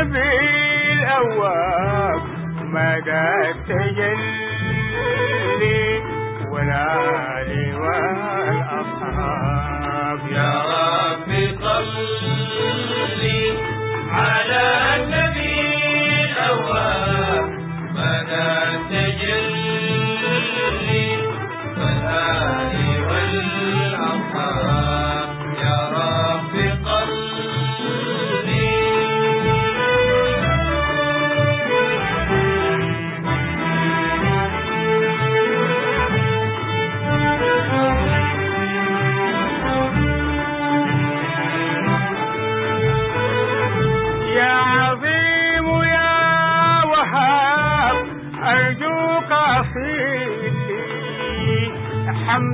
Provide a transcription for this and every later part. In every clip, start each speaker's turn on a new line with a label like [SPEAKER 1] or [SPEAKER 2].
[SPEAKER 1] النبي الأواب مدى التجلي والآل والأصحاب يا رب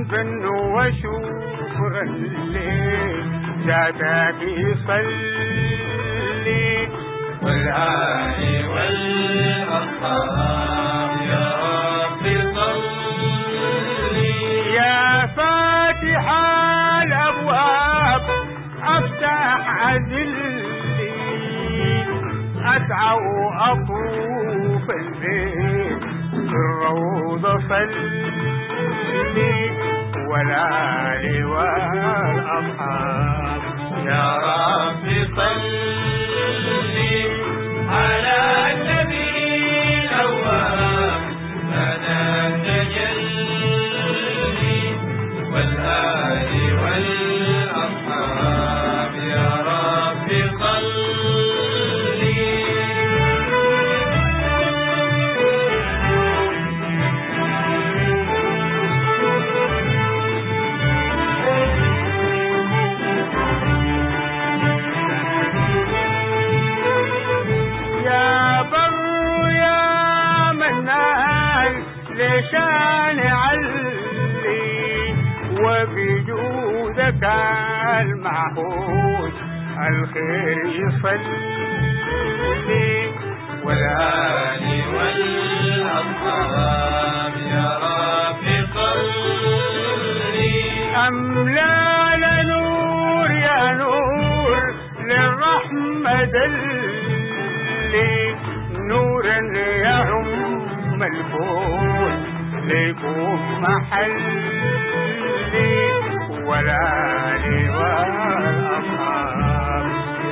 [SPEAKER 2] حمدا وشكرا لك ذاتك صلي.
[SPEAKER 1] والآل والأصحاب يا رب صلي.
[SPEAKER 2] يا فاتح الأبواب أفتح عزلي أسعى وأطوف البيت في الروضة صلي. والآل والأصحاب.
[SPEAKER 1] يا رب
[SPEAKER 2] وبجودك المعهود الخير يصلي.
[SPEAKER 1] والآل والأصحاب يا رب صلي.
[SPEAKER 2] أملا لنور يا نور للرحمة دلي نورا يعم الكون ليكون محلي. والآل والأصحاب.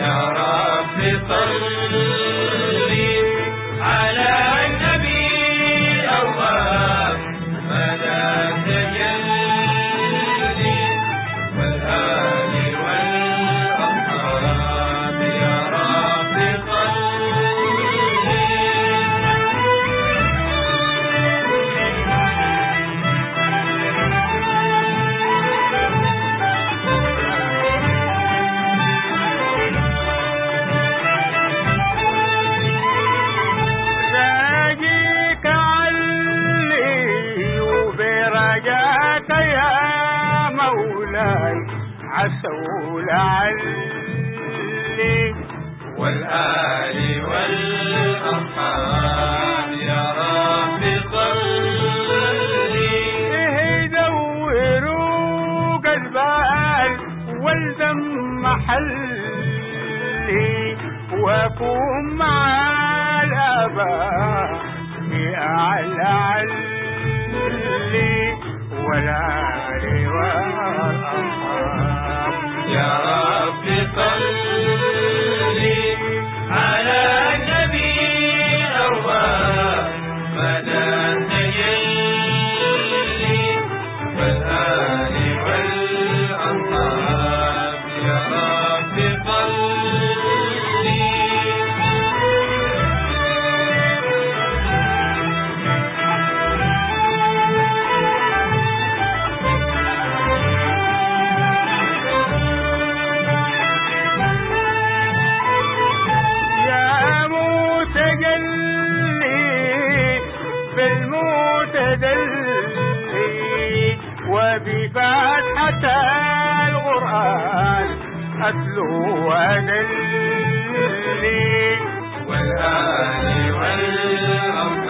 [SPEAKER 1] يا رب صلي
[SPEAKER 2] عسوا لعلي
[SPEAKER 1] والآل والأصحاب يا رب صلي.
[SPEAKER 2] دوروا قلبال والدم محلي واكون مع الاباء بأعلى علي. والآل والأصحاب وبفاتحة القرآن أتلو وأدلي
[SPEAKER 1] والآل والأصحاب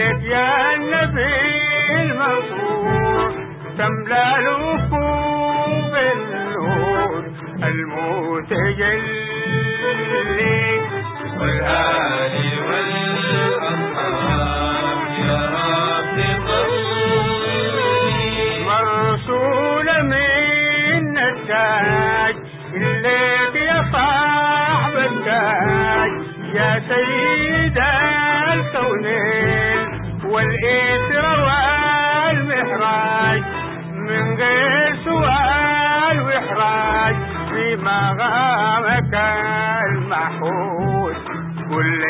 [SPEAKER 2] لك يا النبي المنصور تملأ الوفوف بالنور المتجلي
[SPEAKER 1] والآل والأصحاب يا رب صلي.
[SPEAKER 2] مرسول من التاج الليك يا صاحب التاج. يا سيد الكونين والإثر والمحراج. من غير سؤال وإحراج في مغامك المحوس كل